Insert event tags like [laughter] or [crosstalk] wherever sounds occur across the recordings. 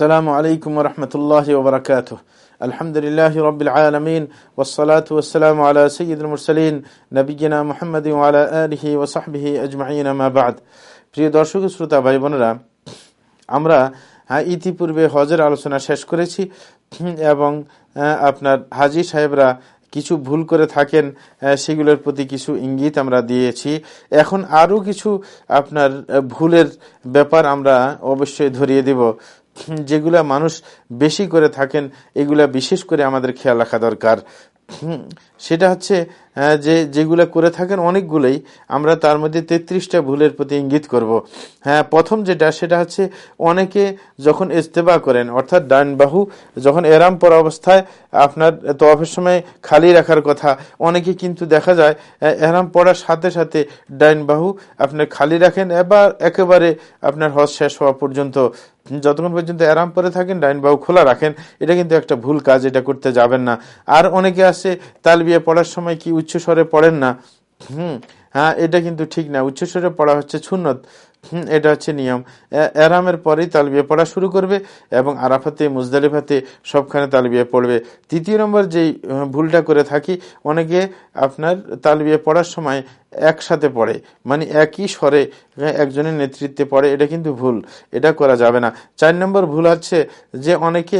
السلام عليكم ورحمة الله وبركاته الحمد لله رب العالمين والصلاة والسلام على سيد المرسلين نبينا محمد وعلى آله وصحبه أجمعين ما بعد প্রিয় দর্শক শ্রোতা ভাই বোনেরা আমরা ইতিপূর্বে হজের আলোচনা শেষ করেছি এবং আপনার হাজি সাহেবরা কিছু ভুল করে থাকেন সেগুলোর প্রতি কিছু ইঙ্গিত আমরা দিয়েছি এখন আরও কিছু আপনার ভুলের ব্যাপার আমরা অবশ্যই ধরিয়ে দেব যেগুলা মানুষ বেশি করে থাকেন এগুলা বিশেষ করে আমাদের খেয়াল রাখা দরকার। সেটা হচ্ছে যে, যেগুলো করে থাকেন অনেকগুলোই আমরা তার মধ্যে তেত্রিশটা ভুলের প্রতি ইঙ্গিত করব। হ্যাঁ প্রথম যেটা, সেটা হচ্ছে অনেকে যখন ইস্তেফা করেন, অর্থাৎ ডান বাহু যখন এরাম পর অবস্থায় আপনার তফের সময় খালি রাখার কথা, অনেকে কিন্তু দেখা যায় এরাম পড়ার সাথে সাথে ডাইন বাহু আপনার খালি রাখেন, এবার একেবারে আপনার হজ শেষ হওয়া পর্যন্ত, যতক্ষণ পর্যন্ত আরাম পরে থাকেন ডাইন বাহু খোলা রাখেন, এটা কিন্তু একটা ভুল কাজ, এটা করতে যাবেন না আর অনেকে আছে, তালবিয়া পড়ার সময় কি উচ্চ স্বরে পড়েন না। হুম হ্যাঁ এটা কিন্তু ঠিক না। উচ্চস্বরে পড়া হচ্ছে সুন্নত। এটা হচ্ছে নিয়ম। এরামের পরেই তালবিয়া পড়া শুরু করবে এবং আরাফাতে, মুজদালিফাতে সবখানে তালবিয়া পড়বে। তৃতীয় নম্বর যেই ভুলটা করে থাকি, অনেকে আপনার তালবিয়া পড়ার সময় একসাথে পড়ে মানে একই স্বরে একজনের নেতৃত্বে পড়ে, এটা কিন্তু ভুল, এটা করা যাবে না। চার নম্বর ভুল হচ্ছে যে অনেকে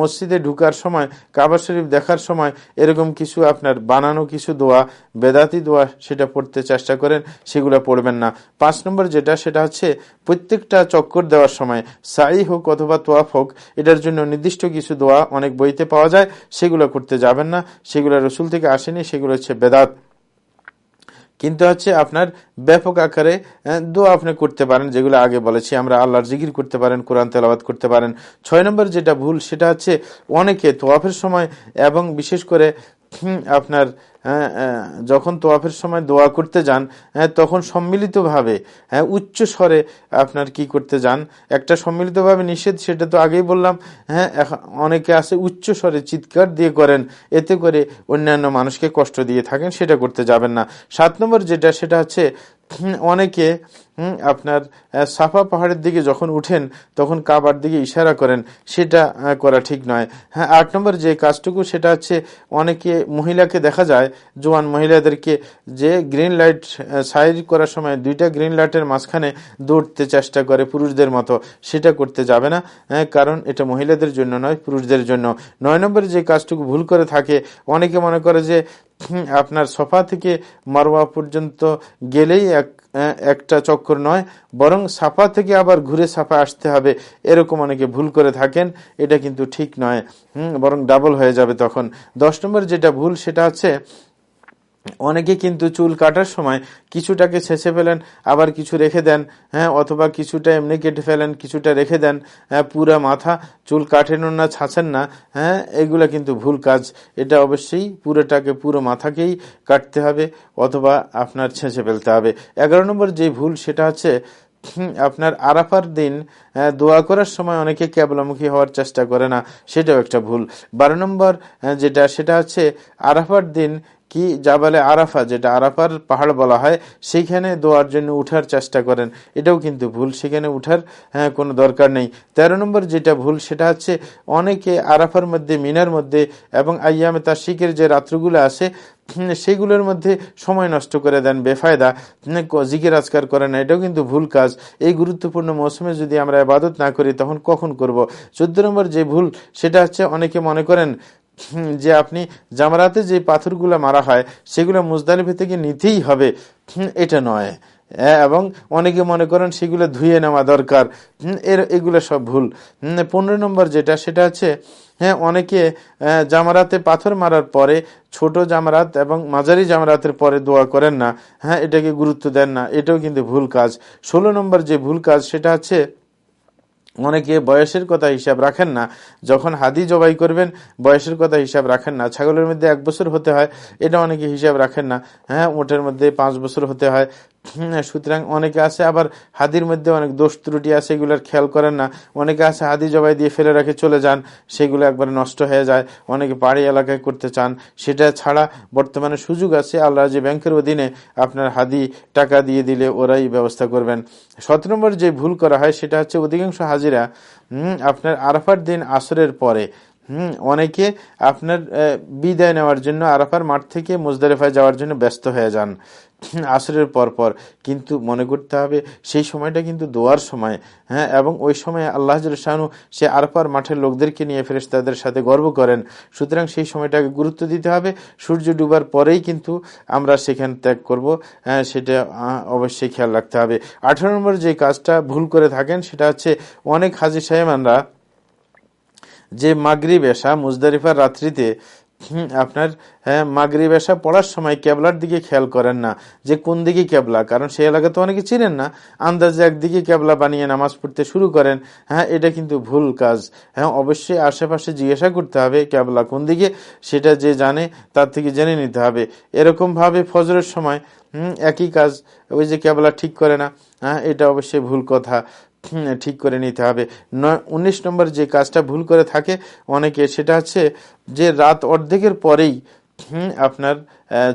মসজিদে ঢুকার সময়, কাবা শরীফ দেখার সময় এরকম কিছু আপনার বানানো কিছু দোয়া, বেদাতি দোয়া সেটা পড়তে চেষ্টা করেন, সেগুলো পড়বেন না। পাঁচ নম্বর যেটা সেটা হচ্ছে প্রত্যেকটা চক্কর দেওয়ার সময় সাই হোক অথবা তোয়াফ হোক, এটার জন্য নির্দিষ্ট কিছু দোয়া অনেক বইতে পাওয়া যায়। সেগুলো করতে যাবেন না। সেগুলো রসুল থেকে আসেনি, সেগুলো হচ্ছে বেদাত। কিন্তু হচ্ছে আপনার ব্যাপক আকারে দোয়া আপনি করতে পারেন, যেগুলো আগে বলেছি। আমরা আল্লাহর জিকির করতে পারেন, কোরআন তেলাবাদ করতে পারেন। ছয় নম্বর যেটা ভুল, সেটা হচ্ছে অনেকে তোয়াফের সময় এবং বিশেষ করে আপনার যখন তোয়াফের সময় দোয়া করতে যান তখন সম্মিলিতভাবে হ্যাঁ উচ্চ স্বরে আপনার কি করতে যান? একটা সম্মিলিতভাবে নিষেধ, সেটা তো আগেই বললাম হ্যাঁ অনেকে আছে উচ্চ স্বরে চিৎকার দিয়ে করেন, এতে করে অন্যান্য মানুষকে কষ্ট দিয়ে থাকেন, সেটা করতে যাবেন না। সাত নম্বর যেটা, সেটা হচ্ছে [clears throat] অনেকে আপনার সাফা পাহাড়ের দিকে যখন উঠেন, তখন কাবার দিকে ইশারা করেন, সেটা করা ঠিক নয়। হ্যাঁ আট নম্বর যে কাজটুকু, সেটা হচ্ছে অনেকে মহিলাকে দেখা যায়, জোয়ান মহিলাদেরকে যে গ্রিন লাইট সাইড করার সময় দুইটা গ্রিন লাইটের মাঝখানে দৌড়তে চেষ্টা করে পুরুষদের মতো। সেটা করতে যাবে না কারণ এটা মহিলাদের জন্য নয়, পুরুষদের জন্য। নয় নম্বর যে কাজটুকু ভুল করে থাকে, অনেকে মনে করে যে আপনার সফা থেকে মারোয়া পর্যন্ত গেলেই এক, একটা চক্কর নয়, বরং সাফা থেকে আবার ঘুরে সাফা আসতে হবে। এরকম অনেকে ভুল করে থাকেন, এটা কিন্তু ঠিক নয়। হুম, বরং ডাবল হয়ে যাবে তখন। দশ নম্বর যেটা ভুল, সেটা হচ্ছে অনেকে কিন্তু চুল কাটার সময় কিছুটাকে ছেঁচে ফেলেন, আবার কিছু রেখে দেন হ্যাঁ অথবা কিছুটা এমনি কেটে ফেলেন, কিছুটা রেখে দেন হ্যাঁ পুরা মাথা, চুল কাটেন না, ছাঁচেন না হ্যাঁ এগুলো কিন্তু ভুল কাজ। এটা অবশ্যই পুরোটাকে, পুরো মাথাকেই কাটতে হবে, অথবা আপনার ছেঁচে ফেলতে হবে। এগারো নম্বর যে ভুল, সেটা হচ্ছে আপনার আরাফার দিন দোয়া করার সময় অনেকে ক্যাবলামুখী হওয়ার চেষ্টা করে না, সেটাও একটা ভুল। বারো নম্বর যেটা, সেটা হচ্ছে, আরাফার দিন কি জাবালে আরাফা, যেটা আরাফার পাহাড় বলা হয়, সেইখানে দোয়ার জন্য উঠার চেষ্টা করেন। এটাও কিন্তু ভুল, সেখানে উঠার হ্যাঁ কোনো দরকার নেই। তেরো নম্বর যেটা ভুল, সেটা হচ্ছে অনেকে আরাফার মধ্যে, মিনার মধ্যে এবং আইয়ামে তার শিখের যে রাত্রগুলো আছে সেগুলোর মধ্যে সময় নষ্ট করে দেন, বেফায়দা জিকির আজকার করে না। এটাও কিন্তু ভুল কাজ। এই গুরুত্বপূর্ণ মৌসুমে যদি আমরা আবাদত না করি, তখন কখন করব? চোদ্দ নম্বর যে ভুল, সেটা হচ্ছে অনেকে মনে করেন যে আপনি জামারাতে যে পাথরগুলো মারা হয়, সেগুলো মুজদালিফে থেকে নিতেই হবে। এটা নয়। এবং অনেকে মনে করেন সেগুলো ধুয়ে নেওয়া দরকার। এর, এগুলো সব ভুল। পনেরো নম্বর যেটা, সেটা হচ্ছে হ্যাঁ অনেকে জামারাতে পাথর মারার পরে ছোট জামারাত এবং মাঝারি জামারাতের পরে দোয়া করেন না। হ্যাঁ এটাকে গুরুত্ব দেন না। এটাও কিন্তু ভুল কাজ। ষোলো নম্বর যে ভুল কাজ, সেটা হচ্ছে অনেকে বয়সের কথা হিসাব রাখেন না। যখন হাদি জবাই করবেন, বয়সের কথা হিসাব রাখেন না। ছাগলের মধ্যে এক বছর হতে হয়, এটা অনেকে হিসাব রাখেন না। হ্যাঁ ওটের মধ্যে পাঁচ বছর হতে হয়। সুতরাং অনেকে আছে, আবার হাদির মধ্যে অনেক দোষ ত্রুটি আছে, এগুলোর খেয়াল করেন না। অনেকে আছে হাদি জবাই দিয়ে ফেলে রাখে চলে যান, সেগুলো একবারে নষ্ট হয়ে যায়। অনেকে পাহাড়ি এলাকায় করতে চান, সেটা ছাড়া বর্তমানে সুযোগ আছে। আল্লাহ যে ব্যাংকের অধীনে আপনার হাদি টাকা দিয়ে দিলে ওরাই ব্যবস্থা করবেন। সত নম্বর যে ভুল করা হয়, সেটা হচ্ছে অধিকাংশ হাজিরা আপনার আরাফার দিন আসরের পরে, হুম, অনেকে আপনার বিদায় নেওয়ার জন্য আরাফার মাঠ থেকে মুজদারেফায় যাওয়ার জন্য ব্যস্ত হয়ে যান। [clears throat] আসরের পর পর কিন্তু মনে করতে হবে, সেই সময়টা কিন্তু দোয়ার সময় হ্যাঁ? এবং ওই সময় আল্লাহ শাহানু সে আরপার মাঠের লোকদেরকে নিয়ে ফেরেস তাদের সাথে গর্ব করেন। সুতরাং সেই সময়টাকে গুরুত্ব দিতে হবে। সূর্য ডুবার পরেই কিন্তু আমরা সেখানে ত্যাগ করব হ্যাঁ? সেটা অবশ্যই খেয়াল রাখতে হবে। আঠারো নম্বর যে কাজটা ভুল করে থাকেন, সেটা হচ্ছে অনেক হাজি সাহেবানরা যে মাগরি বেশা মুজদারিফার রাত্রিতে আপনার হ্যাঁ মাগরি বেশা পড়ার সময় ক্যাবলার দিকে খেয়াল করেন না। যে কোন দিকে ক্যাবলা কারণ সেই এলাকা তো অনেকে চিনেন না। আন্দাজে একদিকে ক্যাবলা বানিয়ে নামাজ পড়তে শুরু করেন। হ্যাঁ এটা কিন্তু ভুল কাজ। হ্যাঁ অবশ্যই আশেপাশে জিজ্ঞাসা করতে হবে ক্যাবলা কোন দিকে, সেটা যে জানে তার থেকে জেনে নিতে হবে। এরকমভাবে ফজরের সময় একই কাজ, ওই যে ক্যাবলা ঠিক করে না। হ্যাঁ এটা অবশ্যই ভুল কথা। ঠিক করে নিতে হবে। উনিশ নম্বর যে কাজটা ভুল করে থাকে অনেকে, সেটা হচ্ছে যে রাত অর্ধেকের পরেই আপনার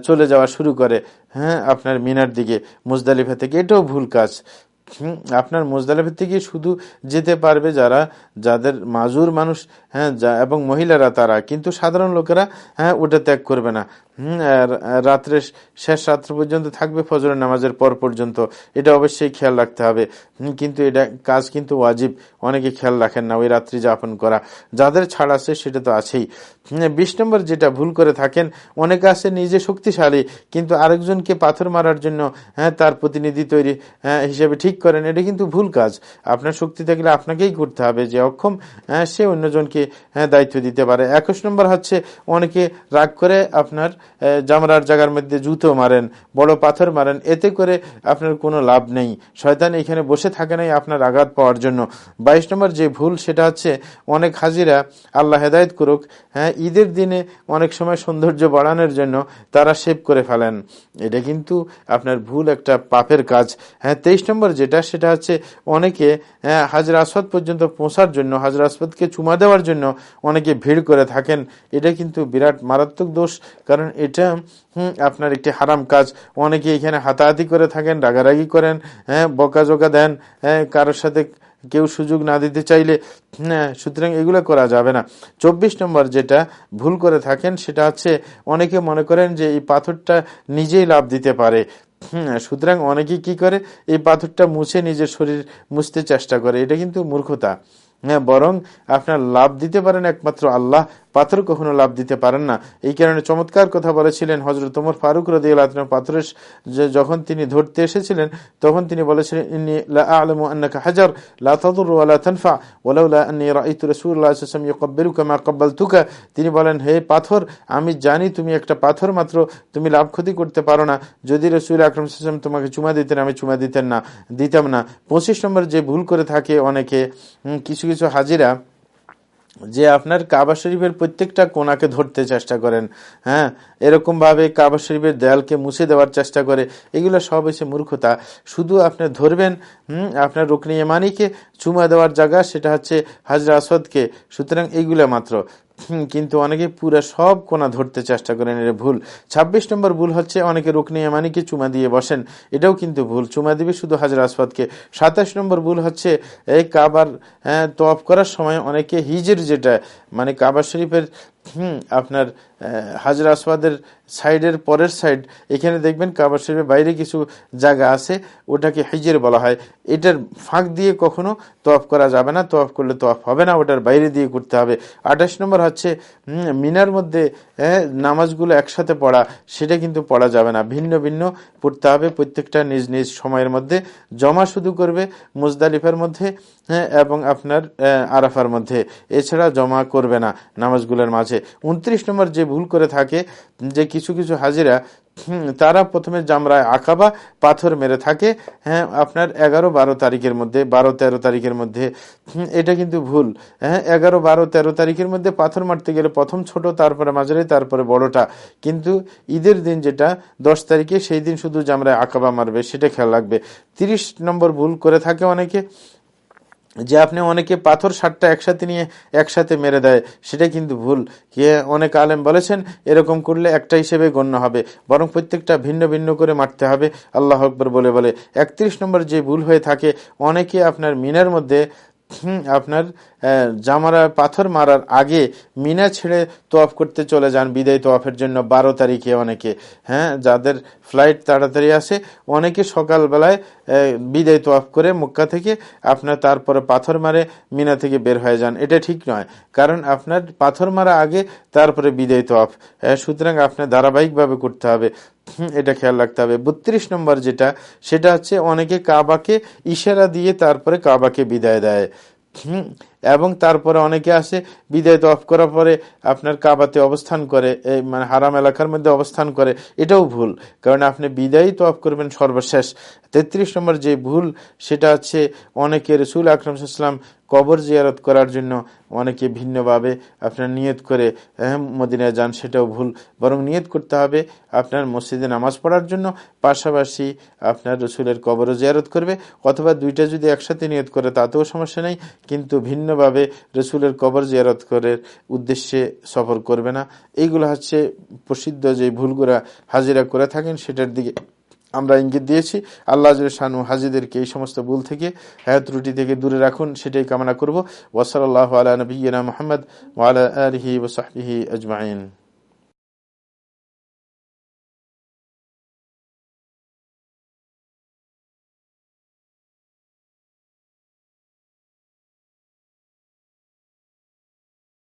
চলে যাওয়া শুরু করে হ্যাঁ আপনার মিনার দিকে, মুজদালিফা থেকে। এটাও ভুল কাজ। আপনার মোজদালিফা থেকে শুধু যেতে পারবে যারা, যাদের মাজুর মানুষ হ্যাঁ এবং মহিলারা তারা। কিন্তু সাধারণ লোকেরা হ্যাঁ ওটা ত্যাগ করবে না। রাত্রে শেষ রাত্র পর্যন্ত থাকবে ফজরের নামাজের পর পর্যন্ত। এটা অবশ্যই খেয়াল রাখতে হবে। কিন্তু এটা কাজ কিন্তু ওয়াজিব। অনেকে খেয়াল রাখেন না ওই রাত্রি যাপন করা। যাদের ছাড় আছে সেটা তো আছেই। বিশ নম্বর যেটা ভুল করে থাকেন, অনেকে আছে নিজে শক্তিশালী, কিন্তু আরেকজনকে পাথর মারার জন্য হ্যাঁ তার প্রতিনিধি তৈরি হ্যাঁ হিসেবে ঠিক করেন, এটা কিন্তু ভুল কাজ। আপনার শক্তি থাকলে আপনাকেই করতে হবে যে অক্ষম হ্যাঁ সে অন্যজনকে হ্যাঁ দায়িত্ব দিতে পারে। একুশ নম্বর হচ্ছে, অনেকে রাগ করে আপনার জামরার জায়গার মধ্যে জুতো মারেন, বড় পাথর মারেন, এতে করে আপনার কোনো লাভ নেই। শয়তান এখানে বসে থাকে নাই আপনার আঘাত পাওয়ার জন্য। বাইশ নম্বর যে ভুল, সেটা হচ্ছে অনেক হাজিরা আল্লাহ হেদায়ত করুক হ্যাঁ ঈদের দিনে অনেক সময় সৌন্দর্য বাড়ানোর জন্য তারা সেভ করে ফেলেন। এটা কিন্তু আপনার ভুল একটা পাপের কাজ। হ্যাঁ তেইশ নম্বর যেটা, সেটা হচ্ছে অনেকে হ্যাঁ হাজরা আসফাদ পর্যন্ত পৌঁছার জন্য, হাজরা আসফাদকে চুমা দেওয়ার জন্য অনেকে ভিড় করে থাকেন। এটা কিন্তু বিরাট মারাত্মক দোষ, কারণ এটা আপনার একটি হারাম কাজ। অনেকে এখানে হাতাহাতি করে থাকেন, রাগারাগি করেন হ্যাঁ বকাজোকা দেন হ্যাঁ কারোর সাথে কেউ সুযোগ না দিতে চাইলে হ্যাঁ সুতরাং এগুলো করা যাবে না। চব্বিশ নম্বর যেটা ভুল করে থাকেন, সেটা হচ্ছে অনেকে মনে করেন যে এই পাথরটা নিজেই লাভ দিতে পারে। সুতরাং অনেকে কি করে? এই পাথরটা মুছে নিজের শরীর মুছতে চেষ্টা করে। এটা কিন্তু মূর্খতা। হ্যাঁ বরং আপনার লাভ দিতে পারেন একমাত্র আল্লাহ পাথর কখনো লাভ দিতে পারেন না। এই কারণে চমৎকার কথা বলেছিলেন হজরত উমর ফারুক রদি আল্লাহ পাথরের যখন তিনি ধরতে এসেছিলেন, তখন তিনি বলেছিলেন হাজার তিনি বলেন, হে পাথর, আমি জানি তুমি একটা পাথর মাত্র, তুমি লাভ ক্ষতি করতে পারো না। যদি রসুল আকরম তোমাকে চুমা দিতেন, আমি চুমা দিতেন না, দিতাম না। পঁচিশ নম্বর যে ভুল করে থাকে অনেকে কিছু কিছু হাজিরা যে আপনার কাবা শরীফের প্রত্যেকটা কোনাকে ধরতে চেষ্টা করেন হ্যাঁ? এরকমভাবে কাবা শরীফের দেয়ালকে মুছে দেওয়ার চেষ্টা করে, এগুলো সব হচ্ছে মূর্খতা। শুধু আপনি ধরবেন আপনার রুকনি এমানিকে চুমা দেওয়ার জায়গা, সেটা হচ্ছে হাজরা আসদকে। সুতরাং এইগুলো মাত্র। কিন্তু অনেকে পুরো সব কোনা ধরতে চেষ্টা করেন এটা ভুল। ২৬ নম্বর ভুল হচ্ছে অনেকে রুকনি এমানিকে চুমা দিয়ে বসেন এটাও কিন্তু ভুল। চুমা দিবে শুধু হাজার আসফাদকে সাতাশ নম্বর ভুল হচ্ছে এই কাবার হ্যাঁ, তফ করার সময় অনেকে হিজের যেটা মানে কাবার শরীফের হুম, আপনার হাজরা আসবাদের সাইডের পরের সাইড, এখানে দেখবেন কাবার শরীফের বাইরে কিছু জায়গা আছে, ওটাকে হিজের বলা হয়। এটার ফাঁক দিয়ে কখনো তোয়াফ করা যাবে না তোয়াফ করলে তোয়াফ হবে না, ওটার বাইরে দিয়ে করতে হবে। আঠাশ নম্বর হচ্ছে মিনার মধ্যে নামাজগুলো একসাথে পড়া, সেটা কিন্তু পড়া যাবে না। ভিন্ন ভিন্ন পড়তে হবে প্রত্যেকটা নিজ নিজ সময়ের মধ্যে। জমা শুধু করবে মুজদালিফার মধ্যে এবং আপনার আরাফার মধ্যে। এছাড়া জমা করবে না নামাজগুলোর মাঝে। উনত্রিশ নম্বর যে ভুল করে থাকে, যে কিছু কিছু হাজিরা তারা প্রথমে জামরায় আকাবা পাথর মেরে থাকে। হ্যাঁ আপনার এগারো বারো তারিখের মধ্যে, বারো তেরো তারিখের মধ্যে এটা কিন্তু ভুল। হ্যাঁ এগারো বারো তেরো তারিখের মধ্যে পাথর মারতে গেলে প্রথম ছোট, তারপরে মাঝারি, তারপরে বড়টা। কিন্তু ঈদের দিন যেটা, দশ তারিখে সেই দিন শুধু জামরায় আকাবা মারবে, সেটা খেয়াল রাখবে। তিরিশ নম্বর ভুল করে থাকে অনেকে। যে আপনি অনেকে পাথর সারটা একসাথে নিয়ে একসাথে মেরে দেয় সেটা কিন্তু ভুল। কে অনেক আলেম বলেছেন, এরকম করলে একটা হিসেবে গণ্য হবে। বরং প্রত্যেকটা ভিন্ন ভিন্ন করে মারতে হবে। আল্লাহ আকবর বলে বলে। একত্রিশ নম্বর যে ভুল হয়ে থাকে, অনেকে আপনার মিনের মধ্যে আপনার জামারা পাথর মারার আগে মিনা ছেড়ে তোয়াফ করতে চলে যান বিদায় তোয়াফের জন্য বারো তারিখে অনেকে হ্যাঁ যাদের ফ্লাইট তাড়াতাড়ি আসে, অনেকে সকালবেলায় বিদায় তোয়াফ করে মক্কা থেকে আপনার তারপরে পাথর মারে মিনা থেকে বের হয়ে যান। এটা ঠিক নয়, কারণ আপনার পাথর মারা আগে তারপরে বিদায় তোয়াফ। সুতরাং আপনার ধারাবাহিকভাবে করতে হবে। এটা খেয়াল রাখতে হবে। বত্রিশ নম্বর যেটা সেটা হচ্ছে অনেকে কাবাকে ইশারা দিয়ে তারপরে কাবাকে বিদায় দেয়। হুম, এবং তারপরে অনেকে আসে বিদায় তো অফ করার পরে আপনার কাবাতে অবস্থান করে মানে হারাম এলাকার মধ্যে অবস্থান করে এটাও ভুল। কারণ আপনি বিদায় তো অফ করবেন সর্বশেষ। তেত্রিশ নম্বর যে ভুল সেটা হচ্ছে অনেকে রসুল আকরম সাল্লাম কবর জিয়ারত করার জন্য অনেকে ভিন্নভাবে আপনার নিয়ত করে আহ, মদিনায় যান সেটাও ভুল। বরং নিয়ত করতে হবে আপনার মসজিদে নামাজ পড়ার জন্য পাশাপাশি আপনার রসুলের কবরও জিয়ারত করবে। অথবা দুইটা যদি একসাথে নিয়ত করে তাতেও সমস্যা নেই। কিন্তু ভিন্নভাবে রসুলের কবর জিয়ারত করার উদ্দেশ্যে সফর করবে না। এইগুলো হচ্ছে প্রসিদ্ধ যে ভুলগুলা হাজিরা করে থাকেন, সেটার দিকে আমরা ইঙ্গিত দিয়েছি। আল্লাহ শানু হাজিদেরকে এই সমস্ত ভুল থেকে হ্যাঁ ত্রুটি থেকে দূরে রাখুন, সেটাই কামনা করব। ওসল আল্লাহ আলা নবীনা মোহাম্মদ ওয়ালা আলহি ওসাহি আজমাইন।